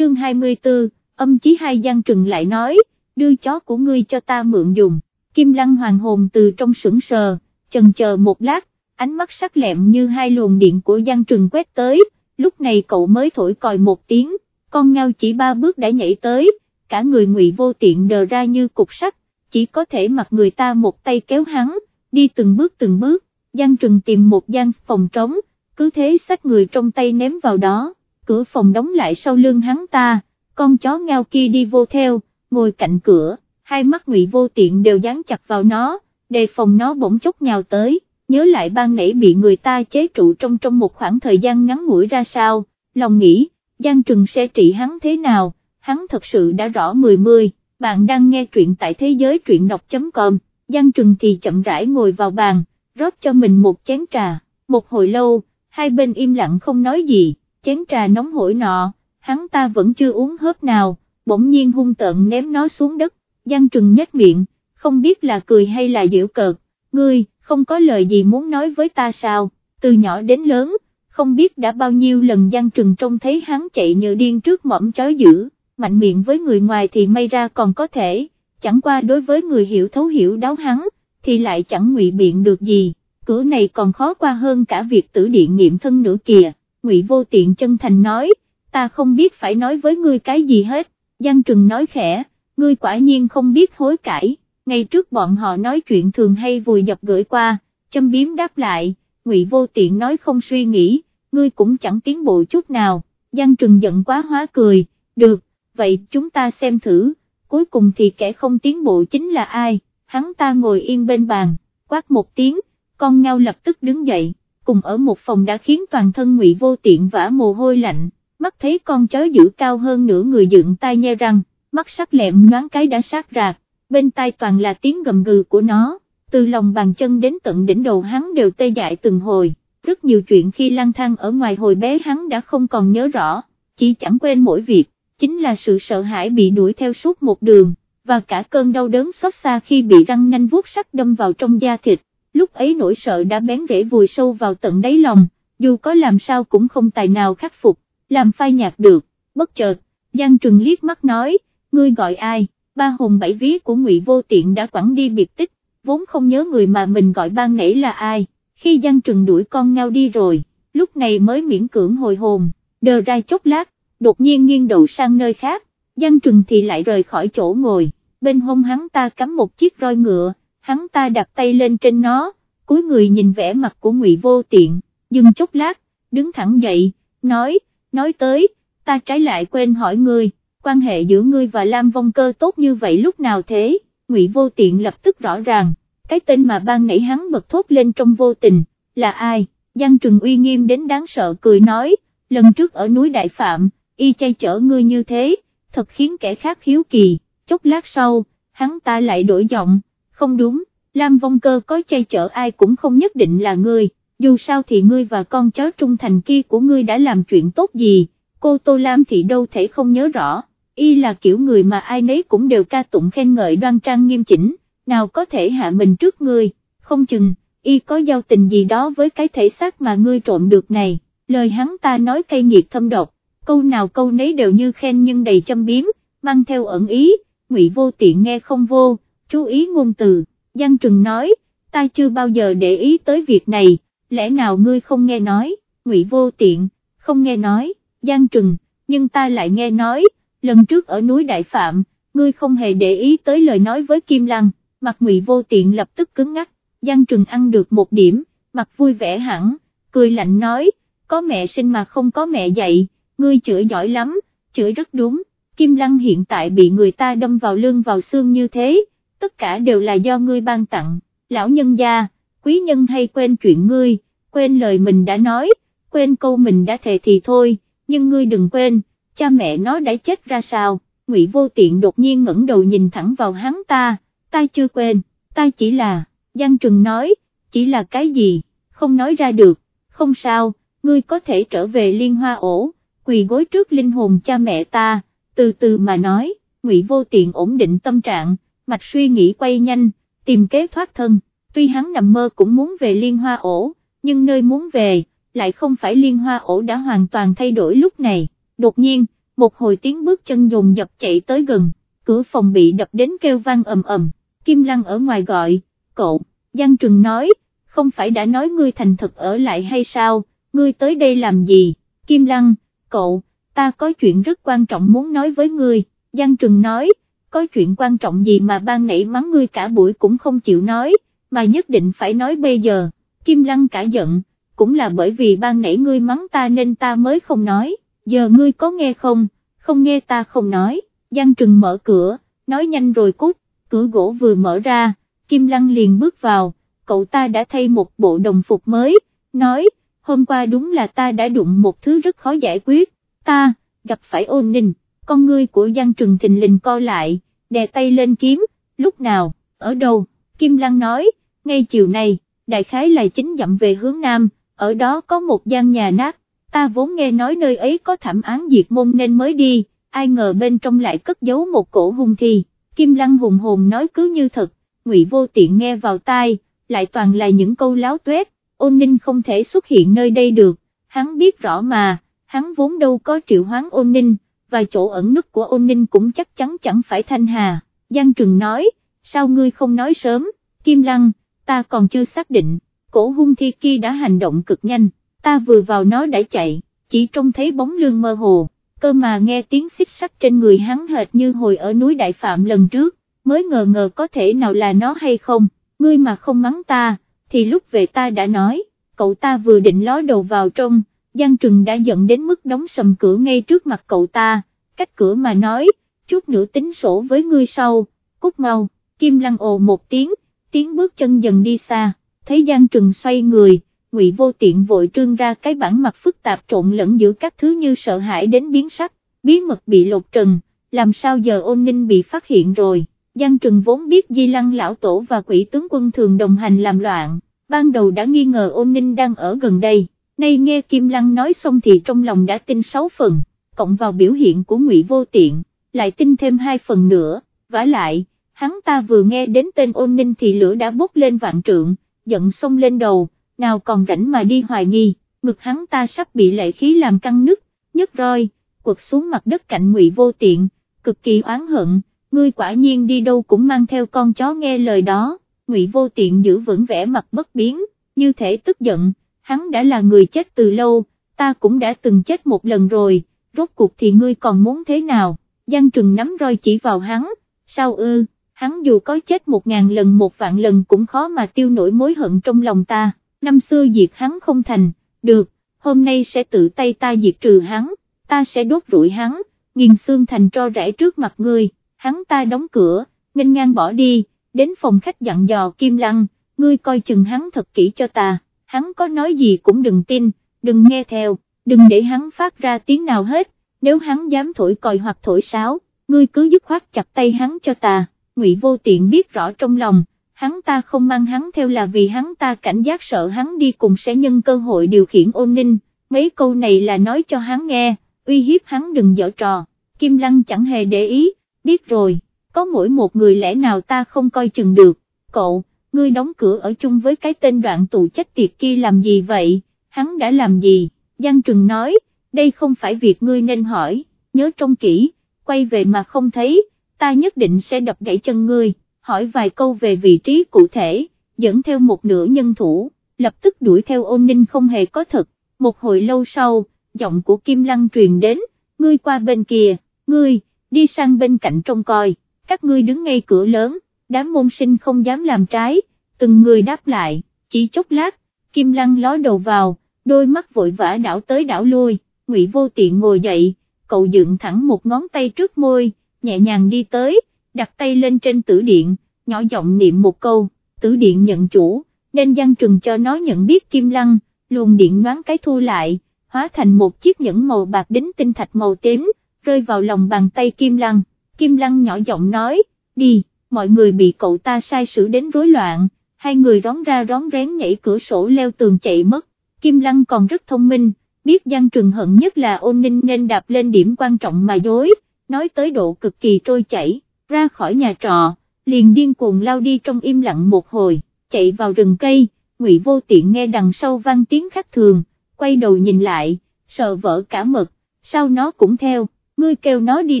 chương 24, âm chí hai Giang Trừng lại nói, đưa chó của ngươi cho ta mượn dùng, Kim Lăng hoàng hồn từ trong sững sờ, chần chờ một lát, ánh mắt sắc lẹm như hai luồng điện của Giang Trừng quét tới, lúc này cậu mới thổi còi một tiếng, con ngao chỉ ba bước đã nhảy tới, cả người ngụy vô tiện đờ ra như cục sắt, chỉ có thể mặc người ta một tay kéo hắn, đi từng bước từng bước, Giang Trừng tìm một gian phòng trống, cứ thế xách người trong tay ném vào đó, cửa phòng đóng lại sau lưng hắn ta, con chó ngao kia đi vô theo, ngồi cạnh cửa, hai mắt ngụy vô tiện đều dán chặt vào nó, đề phòng nó bỗng chốc nhào tới, nhớ lại ban nãy bị người ta chế trụ trong trong một khoảng thời gian ngắn ngủi ra sao, lòng nghĩ, Giang Trừng sẽ trị hắn thế nào, hắn thật sự đã rõ mười mươi, bạn đang nghe truyện tại thế giới truyện đọc.com, Giang Trừng thì chậm rãi ngồi vào bàn, rót cho mình một chén trà, một hồi lâu, hai bên im lặng không nói gì, chén trà nóng hổi nọ, hắn ta vẫn chưa uống hớp nào, bỗng nhiên hung tợn ném nó xuống đất, Giang Trừng nhếch miệng, không biết là cười hay là giễu cợt, ngươi, không có lời gì muốn nói với ta sao, từ nhỏ đến lớn, không biết đã bao nhiêu lần Giang Trừng trông thấy hắn chạy như điên trước mỏm chói dữ, mạnh miệng với người ngoài thì may ra còn có thể, chẳng qua đối với người hiểu thấu hiểu đáo hắn, thì lại chẳng ngụy biện được gì, cửa này còn khó qua hơn cả việc tử điện nghiệm thân nữa kìa, ngụy vô tiện chân thành nói, ta không biết phải nói với ngươi cái gì hết, Giang Trừng nói khẽ, ngươi quả nhiên không biết hối cải, ngày trước bọn họ nói chuyện thường hay vùi dập gửi qua, châm biếm đáp lại, ngụy vô tiện nói không suy nghĩ, ngươi cũng chẳng tiến bộ chút nào, Giang Trừng giận quá hóa cười, được, vậy chúng ta xem thử, cuối cùng thì kẻ không tiến bộ chính là ai, hắn ta ngồi yên bên bàn, quát một tiếng, con ngao lập tức đứng dậy, cùng ở một phòng đã khiến toàn thân ngụy vô tiện vã mồ hôi lạnh, mắt thấy con chó giữ cao hơn nửa người dựng tai nhe răng, mắt sắc lẹm nhoáng cái đã sát rạc, bên tai toàn là tiếng gầm gừ của nó, từ lòng bàn chân đến tận đỉnh đầu hắn đều tê dại từng hồi, rất nhiều chuyện khi lang thang ở ngoài hồi bé hắn đã không còn nhớ rõ, chỉ chẳng quên mỗi việc, chính là sự sợ hãi bị đuổi theo suốt một đường, và cả cơn đau đớn xót xa khi bị răng nanh vuốt sắc đâm vào trong da thịt, lúc ấy nỗi sợ đã bén rễ vùi sâu vào tận đáy lòng, dù có làm sao cũng không tài nào khắc phục, làm phai nhạt được, bất chợt, Giang Trừng liếc mắt nói, ngươi gọi ai, ba hồn bảy ví của ngụy Vô Tiện đã quẳng đi biệt tích, vốn không nhớ người mà mình gọi ban nãy là ai, khi Giang Trừng đuổi con ngao đi rồi, lúc này mới miễn cưỡng hồi hồn, đờ ra chốc lát, đột nhiên nghiêng đầu sang nơi khác, Giang Trừng thì lại rời khỏi chỗ ngồi, bên hông hắn ta cắm một chiếc roi ngựa, hắn ta đặt tay lên trên nó, cúi người nhìn vẻ mặt của Ngụy Vô Tiện, dừng chốc lát, đứng thẳng dậy, nói, nói tới, ta trái lại quên hỏi ngươi, quan hệ giữa ngươi và Lam Vong Cơ tốt như vậy lúc nào thế, Ngụy Vô Tiện lập tức rõ ràng, cái tên mà ban nãy hắn bật thốt lên trong vô tình, là ai, Giang Trừng uy nghiêm đến đáng sợ cười nói, lần trước ở núi Đại Phạm, y chay chở ngươi như thế, thật khiến kẻ khác hiếu kỳ, chốc lát sau, hắn ta lại đổi giọng, không đúng, Lam Vong Cơ có chay chở ai cũng không nhất định là ngươi, dù sao thì ngươi và con chó trung thành kia của ngươi đã làm chuyện tốt gì, cô Tô Lam thì đâu thể không nhớ rõ, y là kiểu người mà ai nấy cũng đều ca tụng khen ngợi đoan trang nghiêm chỉnh, nào có thể hạ mình trước ngươi, không chừng, y có giao tình gì đó với cái thể xác mà ngươi trộm được này, lời hắn ta nói cay nghiệt thâm độc câu nào câu nấy đều như khen nhưng đầy châm biếm, mang theo ẩn ý, ngụy vô tiện nghe không vô, chú ý ngôn từ, Giang Trừng nói, ta chưa bao giờ để ý tới việc này, lẽ nào ngươi không nghe nói, ngụy vô tiện, không nghe nói, Giang Trừng, nhưng ta lại nghe nói, lần trước ở núi Đại Phạm, ngươi không hề để ý tới lời nói với Kim Lăng, mặt ngụy vô tiện lập tức cứng ngắc, Giang Trừng ăn được một điểm, mặt vui vẻ hẳn, cười lạnh nói, có mẹ sinh mà không có mẹ dạy ngươi chửi giỏi lắm, chửi rất đúng, Kim Lăng hiện tại bị người ta đâm vào lưng vào xương như thế, tất cả đều là do ngươi ban tặng, lão nhân gia, quý nhân hay quên chuyện ngươi, quên lời mình đã nói, quên câu mình đã thề thì thôi, nhưng ngươi đừng quên, cha mẹ nó đã chết ra sao, Ngụy Vô Tiện đột nhiên ngẩng đầu nhìn thẳng vào hắn ta, ta chưa quên, ta chỉ là, Giang Trừng nói, chỉ là cái gì, không nói ra được, không sao, ngươi có thể trở về liên hoa ổ quỳ gối trước linh hồn cha mẹ ta, từ từ mà nói, ngụy vô tiện ổn định tâm trạng, mạch suy nghĩ quay nhanh, tìm kế thoát thân, tuy hắn nằm mơ cũng muốn về liên hoa ổ, nhưng nơi muốn về, lại không phải liên hoa ổ đã hoàn toàn thay đổi lúc này, đột nhiên, một hồi tiếng bước chân dồn dập chạy tới gần, cửa phòng bị đập đến kêu vang ầm ầm, Kim Lăng ở ngoài gọi, cậu, Giang Trừng nói, không phải đã nói ngươi thành thật ở lại hay sao, ngươi tới đây làm gì, Kim Lăng, cậu, ta có chuyện rất quan trọng muốn nói với ngươi, Giang Trừng nói, có chuyện quan trọng gì mà ban nãy mắng ngươi cả buổi cũng không chịu nói, mà nhất định phải nói bây giờ, Kim Lăng cả giận, cũng là bởi vì ban nãy ngươi mắng ta nên ta mới không nói, giờ ngươi có nghe không, không nghe ta không nói, Giang Trừng mở cửa, nói nhanh rồi cút, cửa gỗ vừa mở ra, Kim Lăng liền bước vào, cậu ta đã thay một bộ đồng phục mới, nói, hôm qua đúng là ta đã đụng một thứ rất khó giải quyết, ta, gặp phải ôn ninh, con ngươi của Giang Trừng thình lình co lại, đè tay lên kiếm, lúc nào, ở đâu, Kim Lăng nói, ngay chiều nay, đại khái là chính dặm về hướng Nam, ở đó có một gian nhà nát, ta vốn nghe nói nơi ấy có thảm án diệt môn nên mới đi, ai ngờ bên trong lại cất giấu một cổ hung thi, Kim Lăng hùng hồn nói cứ như thật, ngụy vô tiện nghe vào tai, lại toàn là những câu láo tuét, ôn ninh không thể xuất hiện nơi đây được, hắn biết rõ mà, hắn vốn đâu có triệu hoán ôn ninh, và chỗ ẩn nút của ôn ninh cũng chắc chắn chẳng phải thanh hà, Giang Trừng nói, sao ngươi không nói sớm, Kim Lăng, ta còn chưa xác định, cổ hung thi kia đã hành động cực nhanh, ta vừa vào nó đã chạy, chỉ trông thấy bóng lưng mơ hồ, cơ mà nghe tiếng xích sắt trên người hắn hệt như hồi ở núi Đại Phạm lần trước, mới ngờ ngờ có thể nào là nó hay không, ngươi mà không mắng ta, thì lúc về ta đã nói, cậu ta vừa định ló đầu vào trong, Giang Trừng đã giận đến mức đóng sầm cửa ngay trước mặt cậu ta, cách cửa mà nói, chút nữa tính sổ với ngươi sau, cút mau, Kim Lăng ồ một tiếng, tiếng bước chân dần đi xa, thấy Giang Trừng xoay người, Ngụy Vô Tiện vội trương ra cái bản mặt phức tạp trộn lẫn giữa các thứ như sợ hãi đến biến sắc, bí mật bị lột trần, làm sao giờ ôn ninh bị phát hiện rồi, Giang Trừng vốn biết Di Lăng Lão Tổ và quỷ tướng quân thường đồng hành làm loạn, ban đầu đã nghi ngờ ôn ninh đang ở gần đây, nay nghe Kim Lăng nói xong thì trong lòng đã tin sáu phần, cộng vào biểu hiện của Ngụy Vô Tiện, lại tin thêm hai phần nữa, vả lại hắn ta vừa nghe đến tên ôn ninh thì lửa đã bốc lên vạn trượng, giận xông lên đầu, nào còn rảnh mà đi hoài nghi, ngực hắn ta sắp bị lệ khí làm căng nứt, nhấc roi, quật xuống mặt đất cạnh ngụy vô tiện, cực kỳ oán hận, ngươi quả nhiên đi đâu cũng mang theo con chó nghe lời đó, ngụy vô tiện giữ vững vẻ mặt bất biến, như thể tức giận, hắn đã là người chết từ lâu, ta cũng đã từng chết một lần rồi, rốt cuộc thì ngươi còn muốn thế nào, Giang Trừng nắm roi chỉ vào hắn, sao ư? hắn dù có chết một ngàn lần một vạn lần cũng khó mà tiêu nổi mối hận trong lòng ta, năm xưa diệt hắn không thành, được, hôm nay sẽ tự tay ta diệt trừ hắn, ta sẽ đốt rủi hắn, nghiền xương thành tro rẽ trước mặt ngươi, hắn ta đóng cửa, nghênh ngang bỏ đi, đến phòng khách dặn dò Kim Lăng, ngươi coi chừng hắn thật kỹ cho ta, hắn có nói gì cũng đừng tin, đừng nghe theo, đừng để hắn phát ra tiếng nào hết, nếu hắn dám thổi còi hoặc thổi sáo, ngươi cứ dứt khoát chặt tay hắn cho ta. Ngụy Vô Tiện biết rõ trong lòng, hắn ta không mang hắn theo là vì hắn ta cảnh giác sợ hắn đi cùng sẽ nhân cơ hội điều khiển ôn ninh, mấy câu này là nói cho hắn nghe, uy hiếp hắn đừng dở trò, Kim Lăng chẳng hề để ý, biết rồi, có mỗi một người lẽ nào ta không coi chừng được, cậu, ngươi đóng cửa ở chung với cái tên đoạn tù chết tiệt kia làm gì vậy, hắn đã làm gì, Giang Trừng nói, đây không phải việc ngươi nên hỏi, nhớ trong kỹ, quay về mà không thấy, ta nhất định sẽ đập gãy chân ngươi, hỏi vài câu về vị trí cụ thể, dẫn theo một nửa nhân thủ, lập tức đuổi theo ôn ninh không hề có thật, một hồi lâu sau, giọng của Kim Lăng truyền đến, ngươi qua bên kia, ngươi, đi sang bên cạnh trông coi, các ngươi đứng ngay cửa lớn, đám môn sinh không dám làm trái, từng người đáp lại, chỉ chốc lát, Kim Lăng ló đầu vào, đôi mắt vội vã đảo tới đảo lui, Ngụy Vô Tiện ngồi dậy, cậu dựng thẳng một ngón tay trước môi, nhẹ nhàng đi tới, đặt tay lên trên tử điện, nhỏ giọng niệm một câu, tử điện nhận chủ, nên Giang Trừng cho nó nhận biết kim lăng, luồng điện nhoáng cái thu lại, hóa thành một chiếc nhẫn màu bạc đính tinh thạch màu tím, rơi vào lòng bàn tay kim lăng, kim lăng nhỏ giọng nói, đi, mọi người bị cậu ta sai sử đến rối loạn, hai người rón ra rón rén nhảy cửa sổ leo tường chạy mất, kim lăng còn rất thông minh, biết Giang Trừng hận nhất là ôn ninh nên đạp lên điểm quan trọng mà dối, nói tới độ cực kỳ trôi chảy, ra khỏi nhà trọ, liền điên cuồng lao đi trong im lặng một hồi, chạy vào rừng cây, ngụy vô tiện nghe đằng sau vang tiếng khác thường, quay đầu nhìn lại, sợ vỡ cả mật, sao nó cũng theo, ngươi kêu nó đi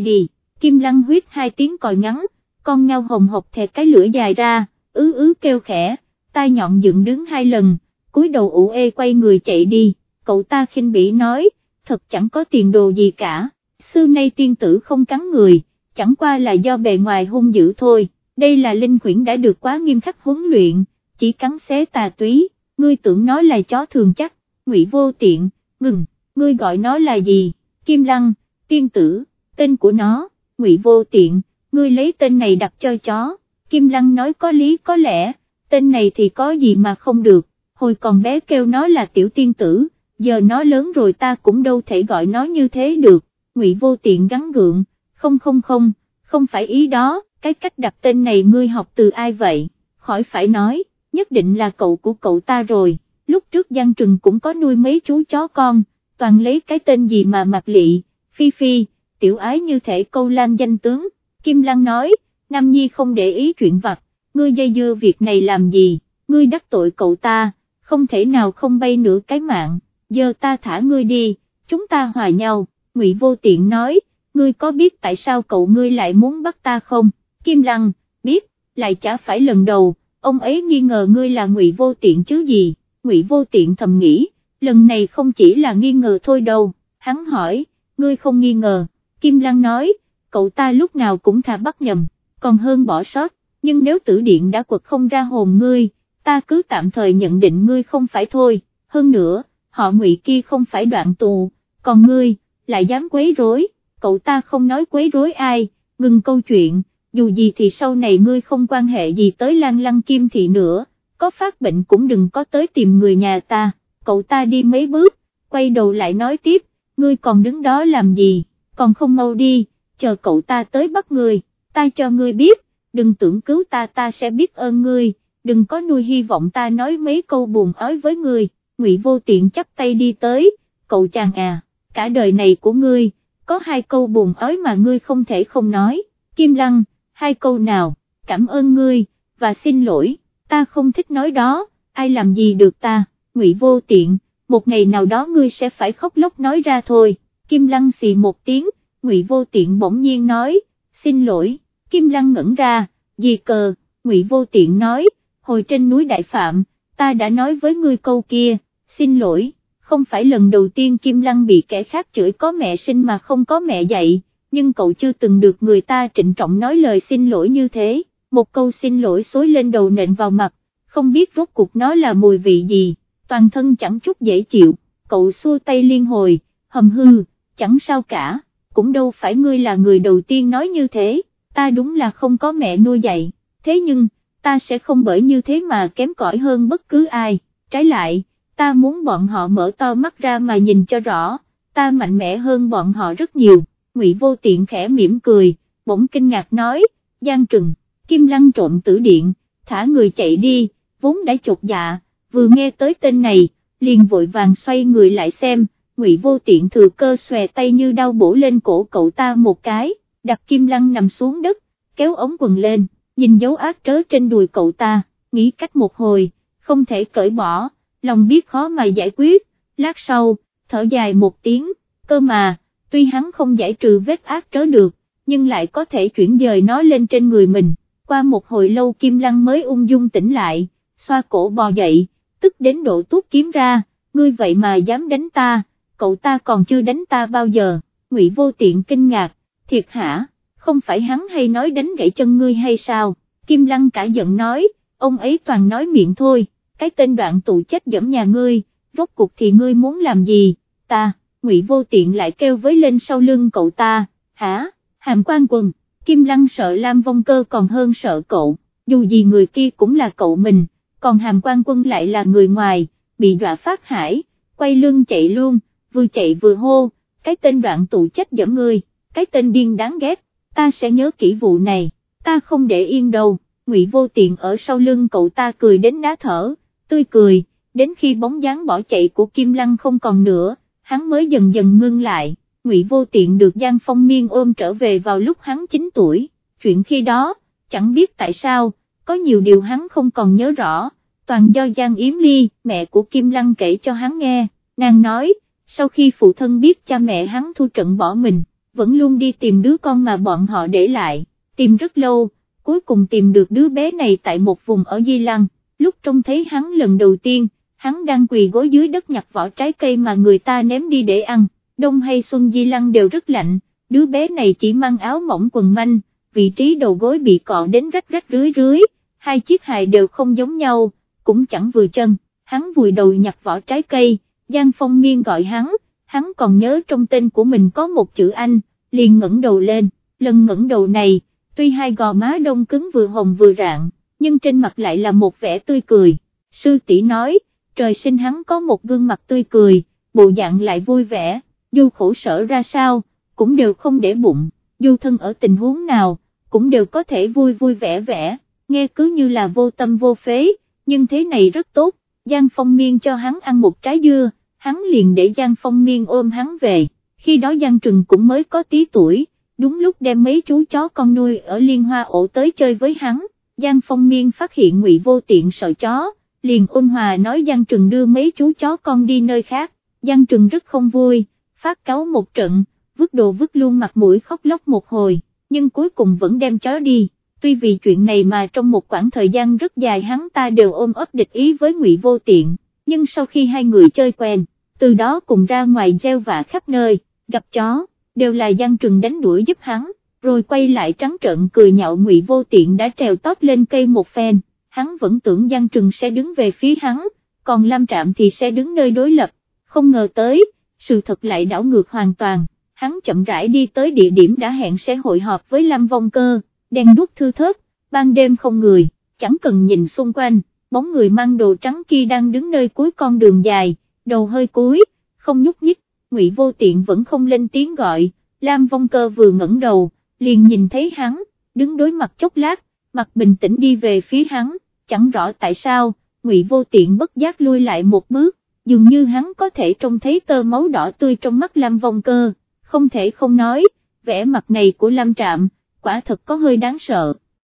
đi, Kim Lăng huyết hai tiếng còi ngắn, con ngao hồng hộc thẹt cái lưỡi dài ra, ứ ứ kêu khẽ, tai nhọn dựng đứng hai lần, cúi đầu ủ ê quay người chạy đi, cậu ta khinh bỉ nói, thật chẳng có tiền đồ gì cả, xưa nay tiên tử không cắn người, chẳng qua là do bề ngoài hung dữ thôi, đây là linh quyển đã được quá nghiêm khắc huấn luyện, chỉ cắn xé tà túy, ngươi tưởng nó là chó thường chắc, ngụy vô tiện, ngừng, ngươi gọi nó là gì, Kim Lăng, tiên tử, tên của nó, ngụy vô tiện, ngươi lấy tên này đặt cho chó, Kim Lăng nói có lý có lẽ, tên này thì có gì mà không được, hồi còn bé kêu nó là tiểu tiên tử, giờ nó lớn rồi ta cũng đâu thể gọi nó như thế được, ngụy vô tiện gắn gượng, không không không, không phải ý đó, cái cách đặt tên này ngươi học từ ai vậy, khỏi phải nói, nhất định là cậu của cậu ta rồi, lúc trước Giang Trừng cũng có nuôi mấy chú chó con, toàn lấy cái tên gì mà mặc lị, phi phi, tiểu ái như thể câu lan danh tướng, Kim Lăng nói, Nam Nhi không để ý chuyện vặt, ngươi dây dưa việc này làm gì, ngươi đắc tội cậu ta, không thể nào không bay nửa cái mạng, giờ ta thả ngươi đi, chúng ta hòa nhau, Ngụy Vô Tiện nói, ngươi có biết tại sao cậu ngươi lại muốn bắt ta không, Kim Lăng, biết, lại chả phải lần đầu, ông ấy nghi ngờ ngươi là Ngụy Vô Tiện chứ gì, Ngụy Vô Tiện thầm nghĩ, lần này không chỉ là nghi ngờ thôi đâu, hắn hỏi, ngươi không nghi ngờ, Kim Lăng nói, cậu ta lúc nào cũng thà bắt nhầm, còn hơn bỏ sót, nhưng nếu tử điện đã quật không ra hồn ngươi, ta cứ tạm thời nhận định ngươi không phải thôi, hơn nữa, họ ngụy kia không phải đoạn tù, còn ngươi, lại dám quấy rối, cậu ta không nói quấy rối ai, ngừng câu chuyện, dù gì thì sau này ngươi không quan hệ gì tới Lan Lăng Kim Thị nữa, có phát bệnh cũng đừng có tới tìm người nhà ta, cậu ta đi mấy bước, quay đầu lại nói tiếp, ngươi còn đứng đó làm gì, còn không mau đi, chờ cậu ta tới bắt người, ta cho ngươi biết, đừng tưởng cứu ta ta sẽ biết ơn ngươi, đừng có nuôi hy vọng ta nói mấy câu buồn ói với ngươi, ngụy vô tiện chắp tay đi tới, cậu chàng à, cả đời này của ngươi, có hai câu buồn ói mà ngươi không thể không nói, Kim Lăng, hai câu nào, cảm ơn ngươi, và xin lỗi, ta không thích nói đó, ai làm gì được ta, ngụy vô tiện, một ngày nào đó ngươi sẽ phải khóc lóc nói ra thôi, Kim Lăng xì một tiếng, ngụy vô tiện bỗng nhiên nói, xin lỗi, Kim Lăng ngẩn ra, gì cờ, ngụy vô tiện nói, hồi trên núi Đại Phạm, ta đã nói với ngươi câu kia, xin lỗi, không phải lần đầu tiên Kim Lăng bị kẻ khác chửi có mẹ sinh mà không có mẹ dạy, nhưng cậu chưa từng được người ta trịnh trọng nói lời xin lỗi như thế, một câu xin lỗi xối lên đầu nện vào mặt, không biết rốt cuộc nó là mùi vị gì, toàn thân chẳng chút dễ chịu, cậu xua tay liên hồi, hầm hư, chẳng sao cả, cũng đâu phải ngươi là người đầu tiên nói như thế, ta đúng là không có mẹ nuôi dạy, thế nhưng, ta sẽ không bởi như thế mà kém cỏi hơn bất cứ ai, trái lại, ta muốn bọn họ mở to mắt ra mà nhìn cho rõ, ta mạnh mẽ hơn bọn họ rất nhiều, Ngụy Vô Tiện khẽ mỉm cười, bỗng kinh ngạc nói, Giang Trừng, Kim Lăng trộm tử điện, thả người chạy đi, vốn đã chột dạ, vừa nghe tới tên này, liền vội vàng xoay người lại xem, Ngụy Vô Tiện thừa cơ xòe tay như đau bổ lên cổ cậu ta một cái, đặt Kim Lăng nằm xuống đất, kéo ống quần lên, nhìn dấu ác trớ trên đùi cậu ta, nghĩ cách một hồi, không thể cởi bỏ, lòng biết khó mà giải quyết, lát sau, thở dài một tiếng, cơ mà, tuy hắn không giải trừ vết ác trớ được, nhưng lại có thể chuyển dời nó lên trên người mình, qua một hồi lâu Kim Lăng mới ung dung tỉnh lại, xoa cổ bò dậy, tức đến độ tuốt kiếm ra, ngươi vậy mà dám đánh ta, cậu ta còn chưa đánh ta bao giờ, ngụy vô tiện kinh ngạc, thiệt hả, không phải hắn hay nói đánh gãy chân ngươi hay sao, Kim Lăng cả giận nói, ông ấy toàn nói miệng thôi, cái tên đoạn tụ chết dẫm nhà ngươi, rốt cuộc thì ngươi muốn làm gì, ta, ngụy vô tiện lại kêu với lên sau lưng cậu ta, hả, hàm quan quần, Kim Lăng sợ Lam Vong Cơ còn hơn sợ cậu, dù gì người kia cũng là cậu mình, còn hàm quan quân lại là người ngoài, bị dọa phát hải, quay lưng chạy luôn, vừa chạy vừa hô, cái tên đoạn tụ chết dẫm ngươi, cái tên điên đáng ghét, ta sẽ nhớ kỹ vụ này, ta không để yên đâu, ngụy vô tiện ở sau lưng cậu ta cười đến đá thở, tươi cười, đến khi bóng dáng bỏ chạy của Kim Lăng không còn nữa, hắn mới dần dần ngưng lại, ngụy vô tiện được Giang Phong Miên ôm trở về vào lúc hắn 9 tuổi, chuyện khi đó, chẳng biết tại sao, có nhiều điều hắn không còn nhớ rõ, toàn do Giang Yếm Ly, mẹ của Kim Lăng kể cho hắn nghe, nàng nói, sau khi phụ thân biết cha mẹ hắn thu trận bỏ mình, vẫn luôn đi tìm đứa con mà bọn họ để lại, tìm rất lâu, cuối cùng tìm được đứa bé này tại một vùng ở Di Lăng, lúc trông thấy hắn lần đầu tiên, hắn đang quỳ gối dưới đất nhặt vỏ trái cây mà người ta ném đi để ăn, đông hay xuân Di Lăng đều rất lạnh, đứa bé này chỉ mang áo mỏng quần manh, vị trí đầu gối bị cọ đến rách rách rưới rưới, hai chiếc hài đều không giống nhau, cũng chẳng vừa chân, hắn vùi đầu nhặt vỏ trái cây, Giang Phong Miên gọi hắn, hắn còn nhớ trong tên của mình có một chữ Anh, liền ngẩng đầu lên, lần ngẩng đầu này, tuy hai gò má đông cứng vừa hồng vừa rạng, nhưng trên mặt lại là một vẻ tươi cười, sư tỷ nói, trời sinh hắn có một gương mặt tươi cười, bộ dạng lại vui vẻ, dù khổ sở ra sao, cũng đều không để bụng, dù thân ở tình huống nào, cũng đều có thể vui vui vẻ vẻ, nghe cứ như là vô tâm vô phế, nhưng thế này rất tốt, Giang Phong Miên cho hắn ăn một trái dưa, hắn liền để Giang Phong Miên ôm hắn về, khi đó Giang Trừng cũng mới có tí tuổi, đúng lúc đem mấy chú chó con nuôi ở Liên Hoa ổ tới chơi với hắn, Giang Phong Miên phát hiện Ngụy Vô Tiện sợ chó, liền ôn hòa nói Giang Trừng đưa mấy chú chó con đi nơi khác, Giang Trừng rất không vui, phát cáo một trận, vứt đồ vứt luôn mặt mũi khóc lóc một hồi, nhưng cuối cùng vẫn đem chó đi, tuy vì chuyện này mà trong một khoảng thời gian rất dài hắn ta đều ôm ấp địch ý với Ngụy Vô Tiện, nhưng sau khi hai người chơi quen, từ đó cùng ra ngoài gieo vạ khắp nơi, gặp chó, đều là Giang Trừng đánh đuổi giúp hắn, rồi quay lại trắng trợn cười nhạo Ngụy Vô Tiện đã trèo tót lên cây một phen, hắn vẫn tưởng Giang Trừng sẽ đứng về phía hắn, còn Lam Trạm thì sẽ đứng nơi đối lập, không ngờ tới, sự thật lại đảo ngược hoàn toàn, hắn chậm rãi đi tới địa điểm đã hẹn sẽ hội họp với Lam Vong Cơ, đèn đuốc thư thớt, ban đêm không người, chẳng cần nhìn xung quanh, bóng người mang đồ trắng kia đang đứng nơi cuối con đường dài, đầu hơi cúi, không nhúc nhích, Ngụy Vô Tiện vẫn không lên tiếng gọi, Lam Vong Cơ vừa ngẩng đầu, liền nhìn thấy hắn, đứng đối mặt chốc lát, mặt bình tĩnh đi về phía hắn, chẳng rõ tại sao, Ngụy Vô Tiện bất giác lui lại một bước, dường như hắn có thể trông thấy tơ máu đỏ tươi trong mắt Lam Vong Cơ, không thể không nói, vẻ mặt này của Lam Trạm, quả thật có hơi đáng sợ.